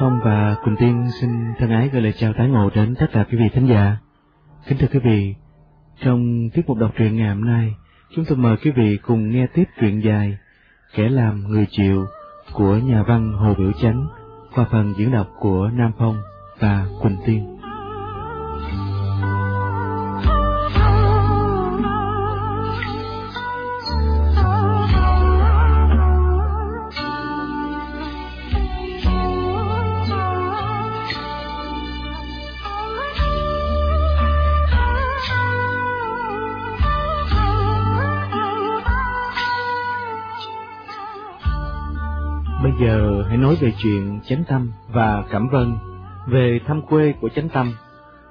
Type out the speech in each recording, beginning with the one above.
Phong và Quỳnh Tiên xin thân ái gửi lời chào tái ngộ đến tất cả quý vị thính giả. Kính thưa quý vị, trong tiết mục đọc truyện ngày hôm nay, chúng tôi mời quý vị cùng nghe tiếp truyện dài Kẻ làm người chịu của nhà văn Hồ Biểu Chánh qua phần diễn đọc của Nam Phong và Quỳnh Tiên. Giờ hãy nói về chuyện Chánh Tâm và Cẩm Vân, về thăm quê của Chánh Tâm.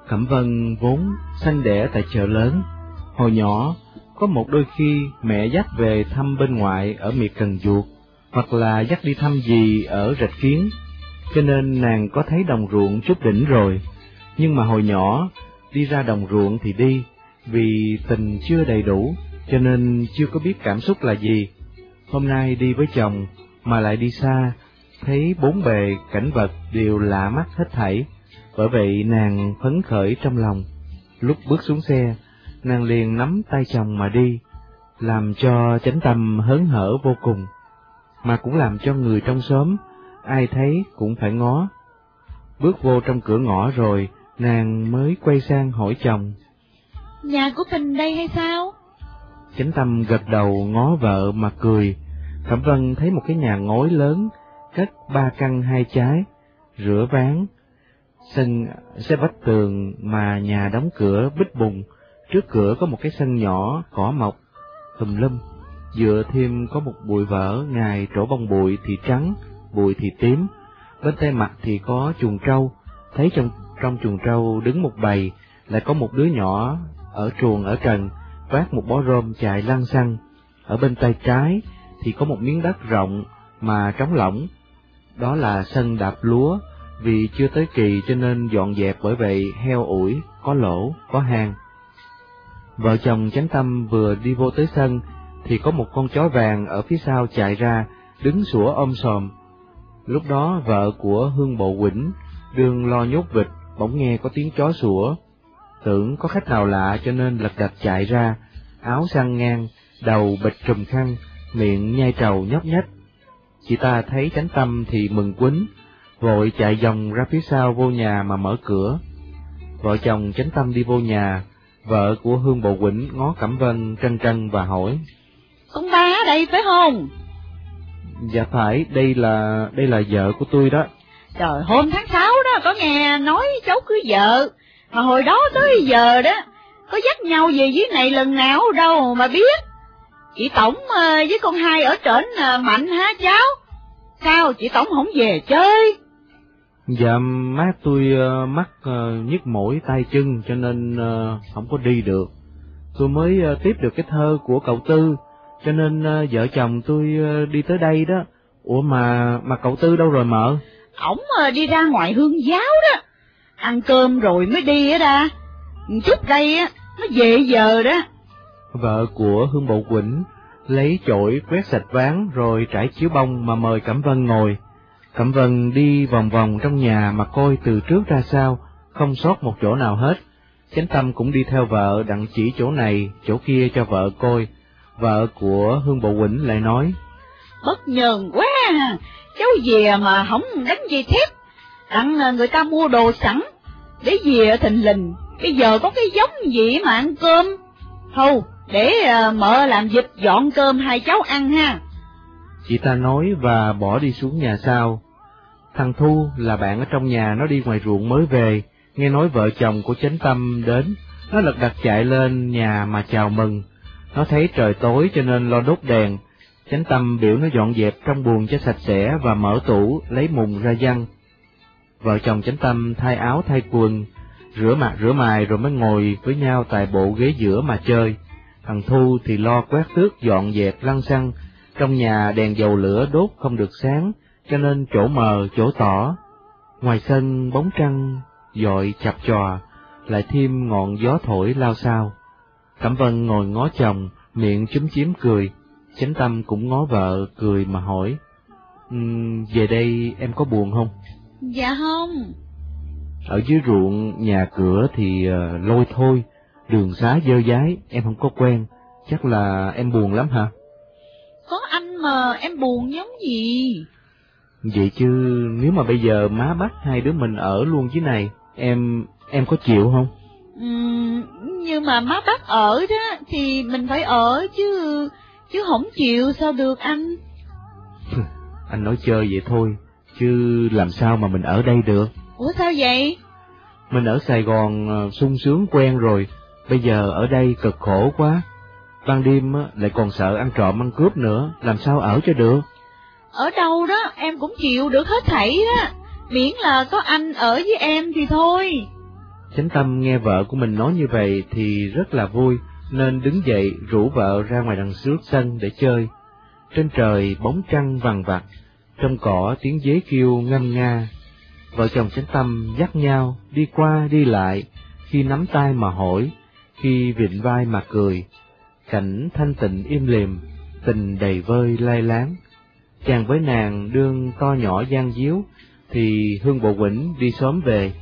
Cẩm Vân vốn sanh đẻ tại chợ lớn. Hồi nhỏ, có một đôi khi mẹ dắt về thăm bên ngoại ở miệt Cần Duột, hoặc là dắt đi thăm gì ở Rạch Kiến, cho nên nàng có thấy đồng ruộng chút đỉnh rồi. Nhưng mà hồi nhỏ, đi ra đồng ruộng thì đi, vì tình chưa đầy đủ, cho nên chưa có biết cảm xúc là gì. Hôm nay đi với chồng, mà lại đi xa, thấy bốn bề cảnh vật đều lạ mắt hết thảy, bởi vậy nàng phấn khởi trong lòng. Lúc bước xuống xe, nàng liền nắm tay chồng mà đi, làm cho chánh tâm hớn hở vô cùng, mà cũng làm cho người trong xóm, ai thấy cũng phải ngó. Bước vô trong cửa ngõ rồi, nàng mới quay sang hỏi chồng. Nhà của mình đây hay sao? Chánh tâm gật đầu ngó vợ mà cười, Thẩm Vân thấy một cái nhà ngói lớn, cất ba căn hai trái, rửa ván, sân xe vách tường mà nhà đóng cửa bích bùng, trước cửa có một cái sân nhỏ, cỏ mọc, tùm lum, dựa thêm có một bụi vỡ, ngài trổ bông bụi thì trắng, bụi thì tím, bên tay mặt thì có chuồng trâu, thấy trong trong chuồng trâu đứng một bầy, lại có một đứa nhỏ ở chuồng ở trần, vác một bó rơm chạy lăn xăng, ở bên tay trái thì có một miếng đất rộng mà trống lỏng, đó là sân đạp lúa, vì chưa tới kỳ cho nên dọn dẹp bởi vậy heo ủi, có lỗ, có hang. Vợ chồng chánh tâm vừa đi vô tới sân, thì có một con chó vàng ở phía sau chạy ra, đứng sủa ôm sòm. Lúc đó vợ của Hương Bộ Quỳnh đương lo nhốt vịt, bỗng nghe có tiếng chó sủa. Tưởng có khách nào lạ cho nên lật đật chạy ra, áo sang ngang, đầu bịch trùm khăn, miệng nhai trầu nhóc nhách. Chị ta thấy chánh tâm thì mừng quýnh, vội chạy vòng ra phía sau vô nhà mà mở cửa. Vợ chồng chánh tâm đi vô nhà, vợ của Hương Bộ Quỳnh ngó Cẩm Vân trân trân và hỏi. Con ba ở đây phải không? Dạ phải, đây là đây là vợ của tôi đó. Trời, hôm tháng sáu đó có nghe nói cháu cưới vợ, mà hồi đó tới giờ đó, có dắt nhau về dưới này lần nào đâu mà biết. Chị Tổng ờ, với con hai ở trển ờ, mạnh hả cháu? Sao chị Tổng không về chơi? Dạ má tôi uh, mắc nhức mũi tay chân cho nên không có đi được. Tôi mới tiếp được cái thơ của cậu Tư, cho nên vợ chồng tôi đi tới đây đó. Ủa mà mà cậu Tư đâu rồi mợ? Ổng đi ra ngoài hương giáo đó. Ăn cơm rồi mới đi á ra. Chút đây á, nó về giờ đó. Vợ của Hương Bộ Quỳnh lấy chổi quét sạch ván rồi trải chiếu bông mà mời Cẩm Vân ngồi. Cẩm Vân đi vòng vòng trong nhà mà coi từ trước ra sau, không sót một chỗ nào hết. Chánh Tâm cũng đi theo vợ đặng chỉ chỗ này, chỗ kia cho vợ coi. Vợ của Hương Bộ Quỳnh lại nói, Bất nhờn quá, cháu về mà không đánh dây thép, đặng à, người ta mua đồ sẵn, để về thình lình, bây giờ có cái giống gì mà ăn cơm. Thôi, để uh, mợ làm dịch dọn cơm hai cháu ăn ha. Chị ta nói và bỏ đi xuống nhà sau. Thằng Thu là bạn ở trong nhà nó đi ngoài ruộng mới về, nghe nói vợ chồng của Chánh Tâm đến, nó lật đật chạy lên nhà mà chào mừng. Nó thấy trời tối cho nên lo đốt đèn, Chánh Tâm biểu nó dọn dẹp trong buồng cho sạch sẽ và mở tủ lấy mùng ra văn. Vợ chồng Chánh Tâm thay áo thay quần, rửa mặt rửa mài rồi mới ngồi với nhau tại bộ ghế giữa mà chơi. Thằng Thu thì lo quét tước dọn dẹp lăng xăng, trong nhà đèn dầu lửa đốt không được sáng, cho nên chỗ mờ chỗ tỏ. Ngoài sân bóng trăng dội chập chòa, lại thêm ngọn gió thổi lao sao. Cẩm Vân ngồi ngó chồng, miệng chúm chím cười, chánh tâm cũng ngó vợ cười mà hỏi, um, về đây em có buồn không? Dạ không. Ở dưới ruộng, nhà cửa thì uh, lôi thôi, đường xá dơ dái, em không có quen, chắc là em buồn lắm hả? Có anh mà em buồn giống gì? Vậy chứ nếu mà bây giờ má bắt hai đứa mình ở luôn dưới này, em em có chịu không? Ừ, nhưng mà má bắt ở đó thì mình phải ở chứ chứ không chịu sao được anh. anh nói chơi vậy thôi, chứ làm sao mà mình ở đây được? Ủa sao vậy? Mình ở Sài Gòn ờ, sung sướng quen rồi, bây giờ ở đây cực khổ quá. Ban đêm lại còn sợ ăn trộm ăn cướp nữa, làm sao ở cho được? Ở đâu đó em cũng chịu được hết thảy đó, miễn là có anh ở với em thì thôi. Chánh Tâm nghe vợ của mình nói như vậy thì rất là vui, nên đứng dậy rủ vợ ra ngoài đằng trước sân để chơi. Trên trời bóng trăng vằn vặt, trong cỏ tiếng dế kêu ngâm nga. Vợ chồng Chánh Tâm dắt nhau đi qua đi lại, khi nắm tay mà hỏi, khi vịn vai mà cười. Cảnh thanh tịnh im lìm, tình đầy vơi lai láng. Chàng với nàng đương to nhỏ gian díu, thì Hương Bộ Quỳnh đi sớm về.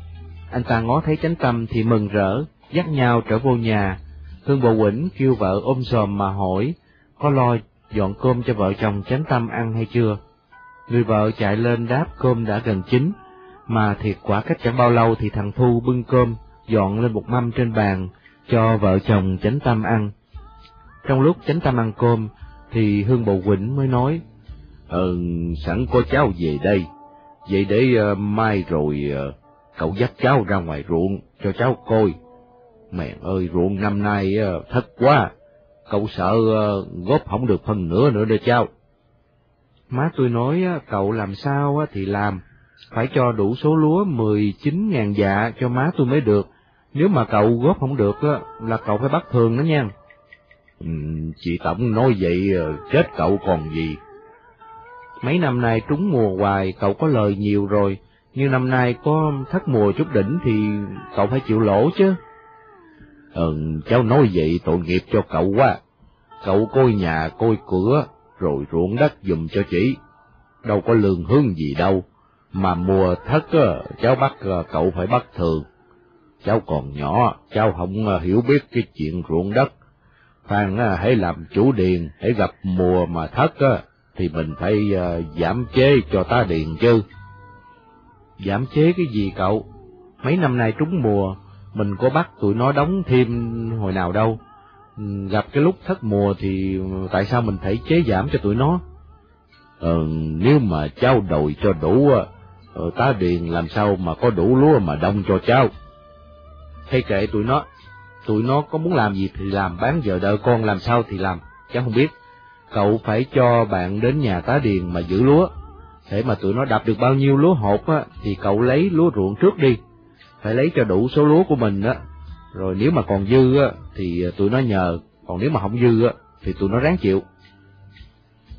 Anh ta ngó thấy chánh tâm thì mừng rỡ, dắt nhau trở vô nhà. Hương Bộ Quỳnh kêu vợ ôm sòm mà hỏi, có lo dọn cơm cho vợ chồng chánh tâm ăn hay chưa? Người vợ chạy lên đáp cơm đã gần chín, mà thiệt quả cách chẳng bao lâu thì thằng Thu bưng cơm, dọn lên một mâm trên bàn, cho vợ chồng chánh tâm ăn. Trong lúc chánh tâm ăn cơm, thì Hương Bộ Quỳnh mới nói, Ừ, sẵn có cháu về đây, vậy để uh, mai rồi uh, cậu dắt cháu ra ngoài ruộng cho cháu coi. Mẹ ơi, ruộng năm nay uh, thất quá, cậu sợ uh, góp không được phần nữa nữa đó cháu. Má tôi nói cậu làm sao thì làm, phải cho đủ số lúa mười chín ngàn dạ cho má tôi mới được, nếu mà cậu góp không được uh, là cậu phải bắt thường đó nha. Ừ, chị Tổng nói vậy uh, chết cậu còn gì Mấy năm nay trúng mùa hoài, cậu có lời nhiều rồi, nhưng năm nay có thất mùa chút đỉnh thì cậu phải chịu lỗ chứ. Ừ, cháu nói vậy tội nghiệp cho cậu quá. Cậu coi nhà, coi cửa, rồi ruộng đất dùm cho chị. Đâu có lương hướng gì đâu, mà mùa thất cháu bắt ờ, cậu phải bắt thường. Cháu còn nhỏ, cháu không ờ, hiểu biết cái chuyện ruộng đất. Phan hãy làm chủ điền, hãy gặp mùa mà thất thì mình phải ờ, giảm chế cho tá điền chứ. Giảm chế cái gì cậu? Mấy năm nay trúng mùa, mình có bắt tụi nó đóng thêm hồi nào đâu. Gặp cái lúc thất mùa thì tại sao mình phải chế giảm cho tụi nó? Ừ, nếu mà cháu đòi cho đủ, ở tá điền làm sao mà có đủ lúa mà đông cho cháu? Hay kệ tụi nó, tụi nó có muốn làm gì thì làm, bán giờ đợi con làm sao thì làm, cháu không biết cậu phải cho bạn đến nhà tá điền mà giữ lúa. Để mà tụi nó đập được bao nhiêu lúa hột á, thì cậu lấy lúa ruộng trước đi. Phải lấy cho đủ số lúa của mình á. Rồi nếu mà còn dư á, thì ờ, tụi nó nhờ, còn nếu mà không dư á, thì tụi nó ráng chịu.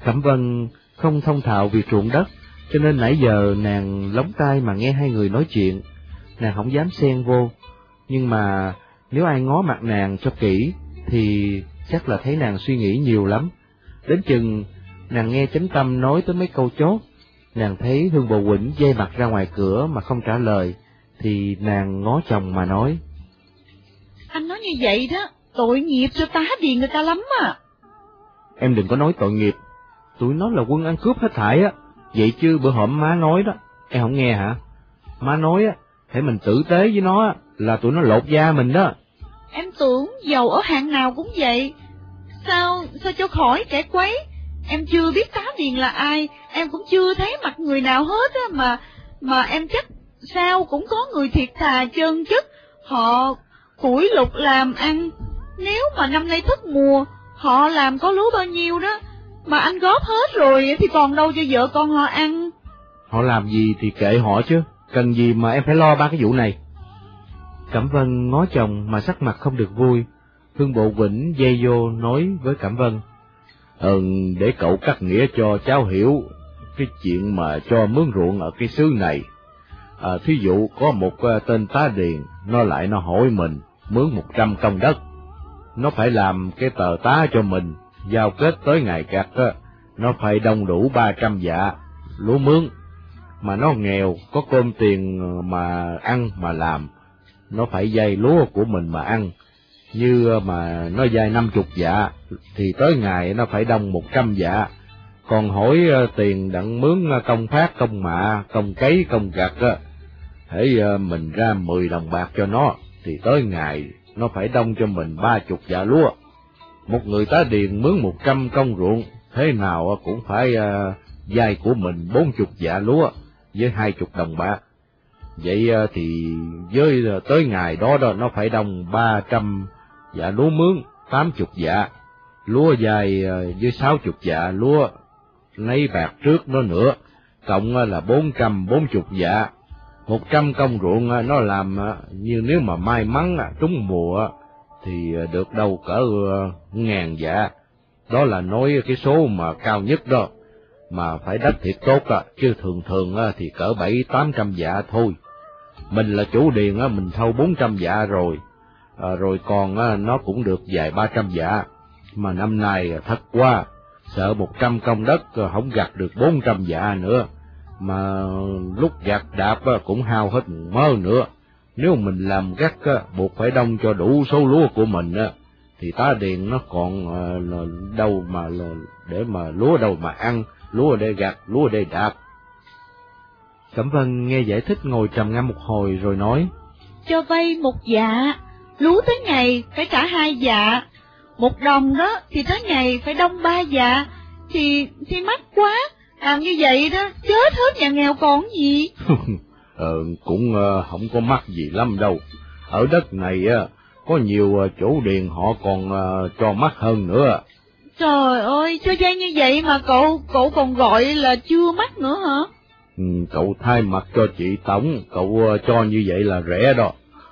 Cẩm Vân không thông thạo việc ruộng đất, cho nên nãy giờ nàng lóng tai mà nghe hai người nói chuyện. Nàng không dám xen vô, nhưng mà nếu ai ngó mặt nàng cho kỹ, thì chắc là thấy nàng suy nghĩ nhiều lắm. Đến chừng nàng nghe chánh tâm nói tới mấy câu chốt, nàng thấy Hương Bồ Quỳnh dây mặt ra ngoài cửa mà không trả lời, thì nàng ngó chồng mà nói. Anh nói như vậy đó, tội nghiệp cho tá điền người ta lắm à. Em đừng có nói tội nghiệp, tụi nó là quân ăn cướp hết thảy á, vậy chứ bữa hổm má nói đó, em không nghe hả? Má nói á, thể mình tử tế với nó là tụi nó lột da mình đó. Em tưởng giàu ở hạng nào cũng vậy, Sao, sao cho khỏi kẻ quấy? Em chưa biết tá điền là ai, em cũng chưa thấy mặt người nào hết á, mà, mà em chắc sao cũng có người thiệt thà chân chất, họ củi lục làm ăn. Nếu mà năm nay thất mùa, họ làm có lúa bao nhiêu đó, mà anh góp hết rồi thì còn đâu cho vợ con họ ăn. Họ làm gì thì kệ họ chứ, cần gì mà em phải lo ba cái vụ này. Cẩm Vân ngó chồng mà sắc mặt không được vui, Hương Bộ Vĩnh dây vô nói với Cẩm Vân, Ừ, để cậu cắt nghĩa cho cháu hiểu cái chuyện mà cho mướn ruộng ở cái xứ này. À, thí dụ có một à, tên tá điền, nó lại nó hỏi mình mướn một trăm công đất. Nó phải làm cái tờ tá cho mình, giao kết tới ngày gặt á, nó phải đông đủ ba trăm dạ, lúa mướn. mà nó nghèo, có cơm tiền mà ăn mà làm, nó phải dây lúa của mình mà ăn. Như mà nó dây năm chục dạ, thì tới ngày nó phải đông một trăm dạ. Còn hỏi ờ, tiền đặng mướn ờ, công phát, công mạ, công cấy, công gặt á, hãy ờ, mình ra mười đồng bạc cho nó, thì tới ngày nó phải đông cho mình ba chục dạ lúa. Một người tá điền mướn một trăm công ruộng, thế nào cũng phải uh, dai của mình bốn chục dạ lúa với hai chục đồng bạc. Vậy uh, thì với uh, tới ngày đó đó nó phải đông ba trăm dạ lúa mướn, tám chục dạ, lúa dài uh, với sáu chục dạ lúa lấy bạc trước nó nữa, cộng uh, là bốn trăm bốn chục dạ một trăm công ruộng nó làm như nếu mà may mắn trúng mùa thì ờ, được đâu cỡ ờ, ngàn dạ. Đó là nói cái số mà cao nhất đó, mà phải đất thiệt tốt à, chứ thường thường thì cỡ bảy tám trăm dạ thôi. Mình là chủ điền mình thâu bốn trăm dạ rồi, à, rồi còn nó cũng được vài ba trăm dạ. Mà năm nay thất quá, sợ một trăm công đất không gặt được bốn trăm dạ nữa mà lúc gặt đạp cũng hao hết mơ nữa. Nếu mình làm gắt buộc phải đông cho đủ số lúa của mình thì tá điền nó còn đâu mà để mà lúa đâu mà ăn, lúa để gặt, lúa để đạp. Cẩm Vân nghe giải thích ngồi trầm ngâm một hồi rồi nói. Cho vay một dạ, lúa tới ngày phải trả hai dạ, một đồng đó thì tới ngày phải đông ba dạ, thì thì mắc quá, làm như vậy đó, chết hết nhà nghèo còn gì. ờ, cũng uh, không có mắc gì lắm đâu. Ở đất này uh, có nhiều uh, chủ điền họ còn uh, cho mắc hơn nữa. Trời ơi, cho dây như vậy mà cậu, cậu còn gọi là chưa mắc nữa hả? Ừ, cậu thay mặt cho chị Tổng, cậu cho như vậy là rẻ đó.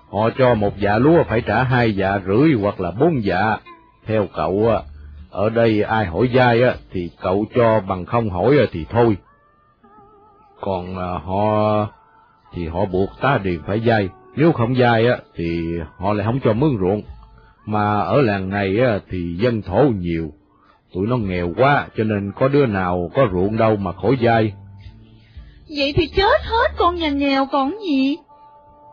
Họ cho một dạ lúa phải trả hai dạ rưỡi hoặc là bốn dạ. Theo cậu, ở đây ai hỏi dai á thì cậu cho bằng không hỏi thì thôi. Còn họ thì họ buộc tá điền phải dai, nếu không dai á thì họ lại không cho mướn ruộng. Mà ở làng này á thì dân thổ nhiều, tụi nó nghèo quá cho nên có đứa nào có ruộng đâu mà khỏi dai. Vậy thì chết hết con nhà nghèo còn gì?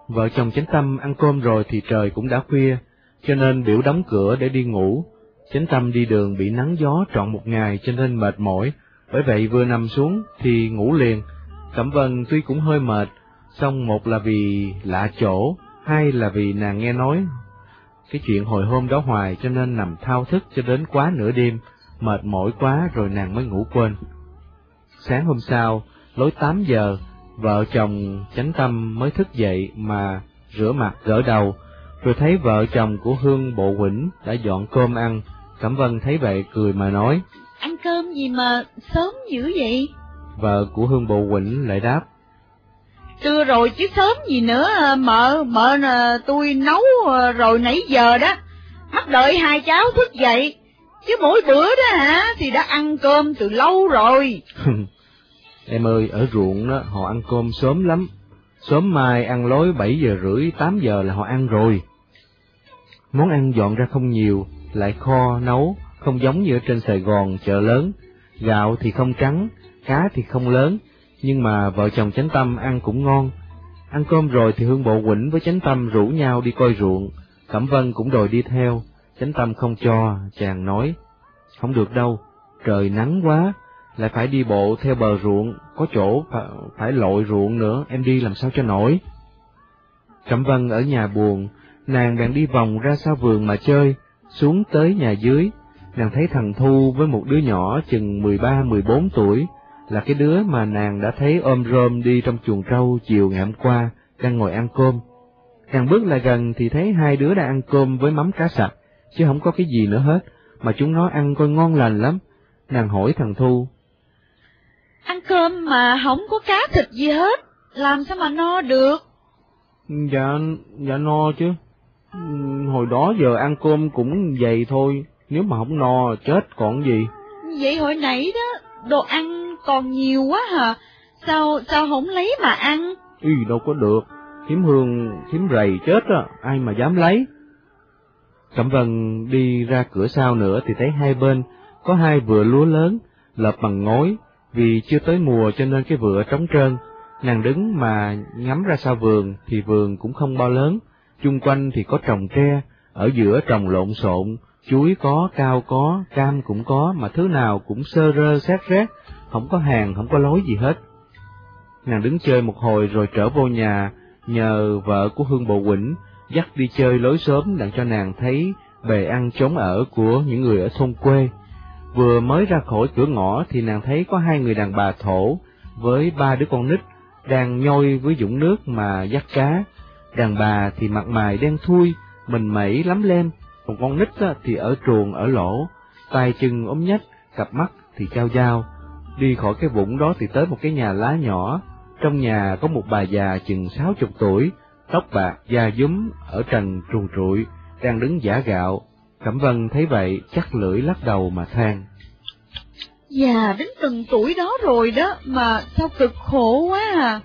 Vợ chồng chánh tâm ăn cơm rồi thì trời cũng đã khuya, cho nên biểu đóng cửa để đi ngủ, Chánh tâm đi đường bị nắng gió trọn một ngày cho nên mệt mỏi, bởi vậy vừa nằm xuống thì ngủ liền. Cẩm Vân tuy cũng hơi mệt, song một là vì lạ chỗ, hai là vì nàng nghe nói cái chuyện hồi hôm đó hoài cho nên nằm thao thức cho đến quá nửa đêm, mệt mỏi quá rồi nàng mới ngủ quên. Sáng hôm sau, lối tám giờ, vợ chồng chánh tâm mới thức dậy mà rửa mặt gỡ đầu, rồi thấy vợ chồng của Hương Bộ Quỳnh đã dọn cơm ăn, Cẩm Vân thấy vậy cười mà nói. Ăn cơm gì mà sớm dữ vậy? Vợ của Hương Bộ Quỳnh lại đáp. Trưa rồi chứ sớm gì nữa, à, mợ, mợ à, tôi nấu à, rồi nãy giờ đó. Mắt đợi hai cháu thức dậy, chứ mỗi bữa đó hả, thì đã ăn cơm từ lâu rồi. em ơi, ở ruộng đó, họ ăn cơm sớm lắm. Sớm mai ăn lối bảy giờ rưỡi, tám giờ là họ ăn rồi. Món ăn dọn ra không nhiều, lại kho nấu, không giống như ở trên Sài Gòn chợ lớn, gạo thì không trắng, cá thì không lớn, nhưng mà vợ chồng chánh tâm ăn cũng ngon. Ăn cơm rồi thì Hương Bộ Quỳnh với chánh tâm rủ nhau đi coi ruộng, Cẩm Vân cũng đòi đi theo, chánh tâm không cho, chàng nói, không được đâu, trời nắng quá, lại phải đi bộ theo bờ ruộng, có chỗ phải, lội ruộng nữa, em đi làm sao cho nổi. Cẩm Vân ở nhà buồn, nàng đang đi vòng ra sau vườn mà chơi, xuống tới nhà dưới, nàng thấy thằng Thu với một đứa nhỏ chừng 13-14 tuổi, là cái đứa mà nàng đã thấy ôm rôm đi trong chuồng trâu chiều ngày hôm qua, đang ngồi ăn cơm. Càng bước lại gần thì thấy hai đứa đang ăn cơm với mắm cá sặc, chứ không có cái gì nữa hết, mà chúng nó ăn coi ngon lành lắm. Nàng hỏi thằng Thu. Ăn cơm mà không có cá thịt gì hết, làm sao mà no được? Dạ, dạ no chứ. Hồi đó giờ ăn cơm cũng vậy thôi, nếu mà không no chết còn gì. Vậy hồi nãy đó, đồ ăn còn nhiều quá hả? Sao, sao không lấy mà ăn? Ừ, đâu có được, thiếm hương, thiếm rầy chết á, ai mà dám lấy. Cẩm Vân đi ra cửa sau nữa thì thấy hai bên có hai vựa lúa lớn, lợp bằng ngói, vì chưa tới mùa cho nên cái vựa trống trơn, Nàng đứng mà ngắm ra sau vườn thì vườn cũng không bao lớn, chung quanh thì có trồng tre, ở giữa trồng lộn xộn, chuối có, cao có, cam cũng có, mà thứ nào cũng sơ rơ xét rét, không có hàng, không có lối gì hết. Nàng đứng chơi một hồi rồi trở vô nhà, nhờ vợ của Hương Bộ Quỳnh dắt đi chơi lối sớm đặng cho nàng thấy bề ăn trốn ở của những người ở thôn quê. Vừa mới ra khỏi cửa ngõ thì nàng thấy có hai người đàn bà thổ với ba đứa con nít đang nhoi với dũng nước mà dắt cá. Đàn bà thì mặt mày đen thui, mình mẩy lắm lem, còn con nít thì ở truồng ở lỗ, tay chân ốm nhách, cặp mắt thì trao dao. Đi khỏi cái vũng đó thì tới một cái nhà lá nhỏ, trong nhà có một bà già chừng sáu chục tuổi, tóc bạc, da dúm, ở trần truồng trụi, đang đứng giả gạo. Cẩm Vân thấy vậy, chắc lưỡi lắc đầu mà than. Già đến từng tuổi đó rồi đó, mà sao cực khổ quá à.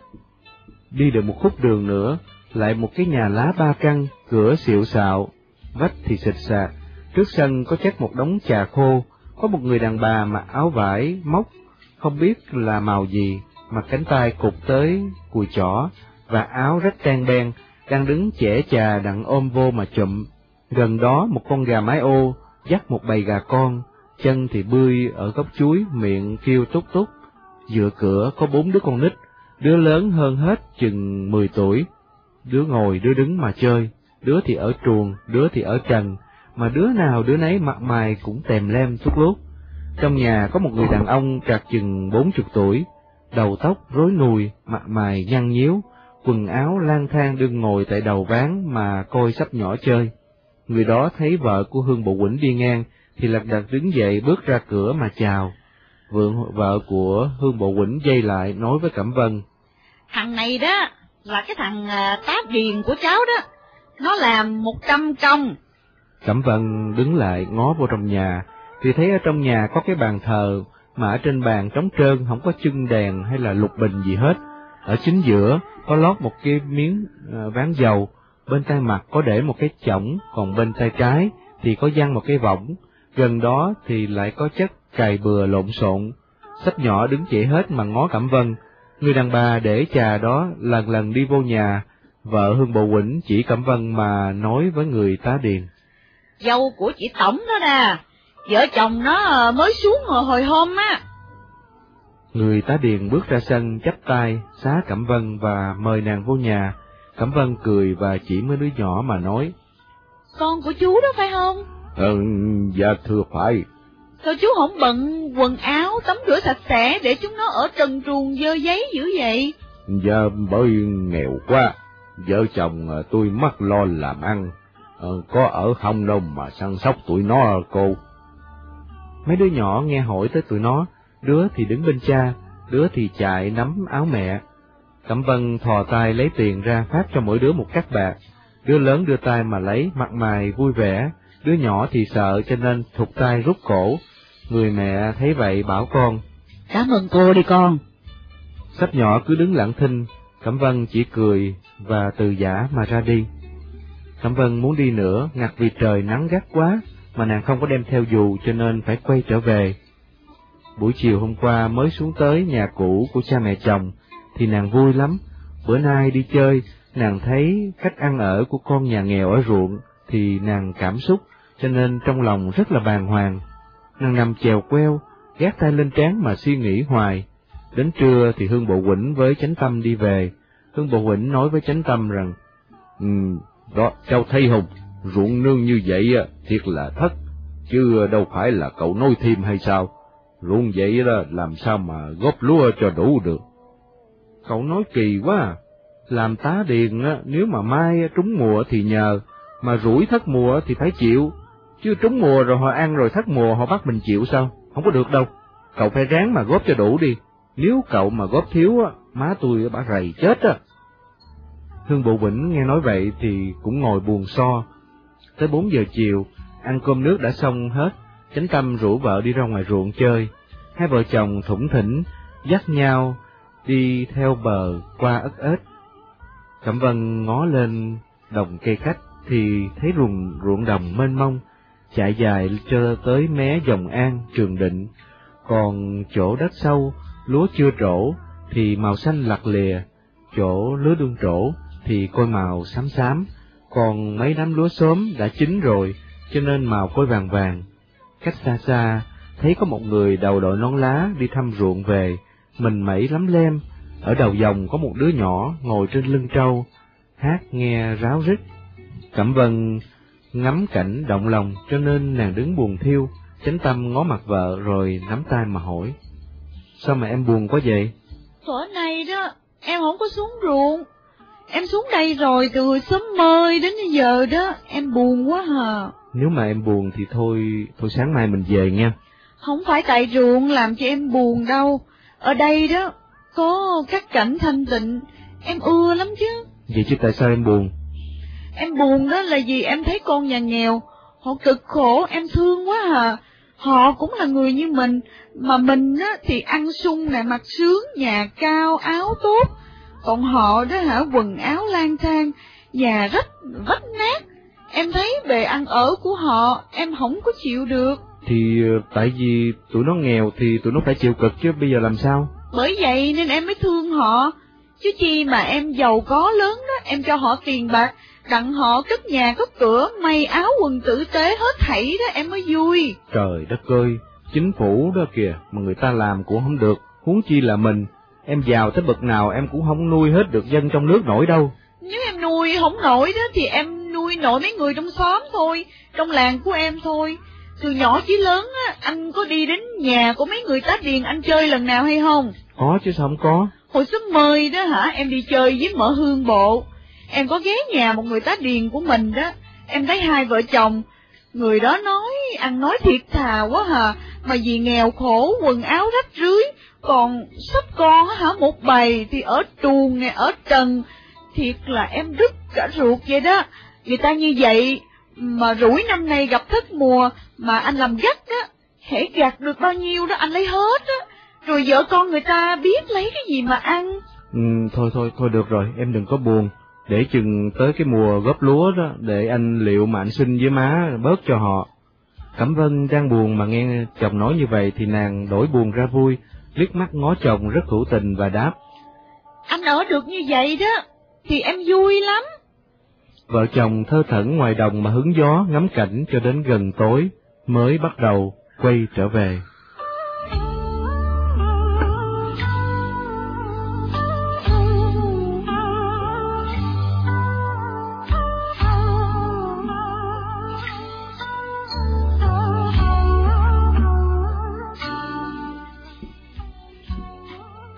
Đi được một khúc đường nữa, lại một cái nhà lá ba căn, cửa xịu xạo, vách thì xịt sạc, trước sân có chất một đống trà khô, có một người đàn bà mặc áo vải, móc, không biết là màu gì, mặt cánh tay cụt tới cùi chỏ, và áo rách tan ben, đang đứng chẻ chà đặng ôm vô mà chụm. Gần đó một con gà mái ô, dắt một bầy gà con, chân thì bươi ở gốc chuối, miệng kêu túc túc. Dựa cửa có bốn đứa con nít, đứa lớn hơn hết chừng mười tuổi, đứa ngồi đứa đứng mà chơi, đứa thì ở truồng, đứa thì ở trần, mà đứa nào đứa nấy mặt mày cũng tèm lem suốt lúc. Trong nhà có một người đàn ông trạc chừng bốn chục tuổi, đầu tóc rối nùi, mặt mày nhăn nhíu, quần áo lang thang đương ngồi tại đầu ván mà coi sắp nhỏ chơi. Người đó thấy vợ của Hương Bộ Quỳnh đi ngang, thì lật đật đứng dậy bước ra cửa mà chào. Vượng vợ của Hương Bộ Quỳnh dây lại nói với Cẩm Vân. Thằng này đó, là cái thằng à, tác điền của cháu đó, nó làm một trăm công. Cẩm Vân đứng lại ngó vô trong nhà, thì thấy ở trong nhà có cái bàn thờ, mà ở trên bàn trống trơn không có chân đèn hay là lục bình gì hết. Ở chính giữa có lót một cái miếng ờ, ván dầu, bên tay mặt có để một cái chổng, còn bên tay trái thì có giăng một cái võng, gần đó thì lại có chất cày bừa lộn xộn. Sách nhỏ đứng chỉ hết mà ngó cảm Vân, người đàn bà để trà đó lần lần đi vô nhà, vợ Hương Bộ Quỳnh chỉ cảm Vân mà nói với người tá điền. Dâu của chị Tổng đó nè, vợ chồng nó ờ, mới xuống hồi hôm á. Người tá điền bước ra sân chắp tay, xá Cẩm Vân và mời nàng vô nhà. Cẩm Vân cười và chỉ mấy đứa nhỏ mà nói. Con của chú đó phải không? Ừ, dạ thưa phải. Sao chú không bận quần áo, tắm rửa sạch sẽ để chúng nó ở trần truồng dơ giấy dữ vậy? Dạ bởi nghèo quá, vợ chồng à, tôi mắc lo làm ăn, ờ, có ở không đâu mà săn sóc tụi nó cô. Mấy đứa nhỏ nghe hỏi tới tụi nó, đứa thì đứng bên cha, đứa thì chạy nắm áo mẹ. Cẩm Vân thò tay lấy tiền ra phát cho mỗi đứa một cắt bạc, đứa lớn đưa tay mà lấy, mặt mày vui vẻ, đứa nhỏ thì sợ cho nên thụt tay rút cổ. Người mẹ thấy vậy bảo con. Cảm ơn cô đi con. Sách nhỏ cứ đứng lặng thinh, Cẩm Vân chỉ cười và từ giả mà ra đi. Cẩm Vân muốn đi nữa, ngặt vì trời nắng gắt quá, mà nàng không có đem theo dù cho nên phải quay trở về. Buổi chiều hôm qua mới xuống tới nhà cũ của cha mẹ chồng, thì nàng vui lắm. Bữa nay đi chơi, nàng thấy cách ăn ở của con nhà nghèo ở ruộng, thì nàng cảm xúc, cho nên trong lòng rất là bàng hoàng. Nàng nằm chèo queo, gác tay lên trán mà suy nghĩ hoài. Đến trưa thì Hương Bộ Quỳnh với Chánh Tâm đi về. Hương Bộ Quỳnh nói với Chánh Tâm rằng, Ừ, đó, cháu thấy Hùng ruộng nương như vậy thiệt là thất, chứ đâu phải là cậu nói thêm hay sao? Ruộng vậy đó làm sao mà góp lúa cho đủ được. Cậu nói kỳ quá à. Làm tá điền á, nếu mà mai trúng mùa thì nhờ, mà rủi thất mùa thì phải chịu. Chứ trúng mùa rồi họ ăn rồi thất mùa họ bắt mình chịu sao? Không có được đâu. Cậu phải ráng mà góp cho đủ đi. Nếu cậu mà góp thiếu á, má tôi bả rầy chết á. Hương Bộ Vĩnh nghe nói vậy thì cũng ngồi buồn so. Tới bốn giờ chiều, ăn cơm nước đã xong hết, chánh tâm rủ vợ đi ra ngoài ruộng chơi. Hai vợ chồng thủng thỉnh, dắt nhau, đi theo bờ qua ất ếch. Cẩm Vân ngó lên đồng cây cách thì thấy ruộng ruộng đồng mênh mông, chạy dài cho tới mé dòng an, trường định, còn chỗ đất sâu, lúa chưa trổ, thì màu xanh lặt lìa, chỗ lứa đương trổ thì coi màu xám xám, còn mấy đám lúa sớm đã chín rồi, cho nên màu cối vàng vàng. Cách xa xa, thấy có một người đầu đội nón lá đi thăm ruộng về, mình mẩy lắm lem, ở đầu dòng có một đứa nhỏ ngồi trên lưng trâu, hát nghe ráo rít. Cẩm Vân ngắm cảnh động lòng cho nên nàng đứng buồn thiêu, chánh tâm ngó mặt vợ rồi nắm tay mà hỏi. Sao mà em buồn quá vậy? tối này đó, em không có xuống ruộng. Em xuống đây rồi từ sớm mơi đến bây giờ đó, em buồn quá hả? Nếu mà em buồn thì thôi, thôi sáng mai mình về nha. Không phải tại ruộng làm cho em buồn đâu. Ở đây đó, có các cảnh thanh tịnh, em ưa lắm chứ. Vậy chứ tại sao em buồn? Em buồn đó là vì em thấy con nhà nghèo, họ cực khổ, em thương quá à. Họ cũng là người như mình, mà mình á thì ăn sung nè, mặc sướng, nhà cao, áo tốt. Còn họ đó hả, quần áo lang thang, nhà rách, vách nát. Em thấy bề ăn ở của họ, em không có chịu được. Thì ờ, tại vì tụi nó nghèo thì tụi nó phải chịu cực chứ bây giờ làm sao? Bởi vậy nên em mới thương họ. Chứ chi mà em giàu có lớn đó, em cho họ tiền bạc, đặng họ cất nhà cất cửa, may áo quần tử tế hết thảy đó em mới vui. Trời đất ơi, chính phủ đó kìa, mà người ta làm cũng không được, huống chi là mình. Em giàu tới bậc nào em cũng không nuôi hết được dân trong nước nổi đâu. Nếu em nuôi không nổi đó thì em nuôi nổi mấy người trong xóm thôi, trong làng của em thôi. Từ nhỏ chí lớn á, anh có đi đến nhà của mấy người tá điền anh chơi lần nào hay không? Có chứ sao không có. Hồi sớm mời đó hả, em đi chơi với mợ hương bộ. Em có ghé nhà một người tá điền của mình đó, em thấy hai vợ chồng, người đó nói, ăn nói thiệt thà quá hà, mà vì nghèo khổ, quần áo rách rưới, còn sắp con hả một bầy thì ở truồng ngày ở trần, thiệt là em đứt cả ruột vậy đó. Người ta như vậy, mà rủi năm nay gặp thất mùa, mà anh làm gắt á, hễ gạt được bao nhiêu đó anh lấy hết á, rồi vợ con người ta biết lấy cái gì mà ăn. Ừ, thôi thôi, thôi được rồi, em đừng có buồn. Để chừng tới cái mùa góp lúa đó, để anh liệu mà anh xin với má bớt cho họ. Cẩm Vân đang buồn mà nghe chồng nói như vậy thì nàng đổi buồn ra vui, liếc mắt ngó chồng rất hữu tình và đáp. Anh ở được như vậy đó, thì em vui lắm. Vợ chồng thơ thẩn ngoài đồng mà hứng gió ngắm cảnh cho đến gần tối, mới bắt đầu quay trở về.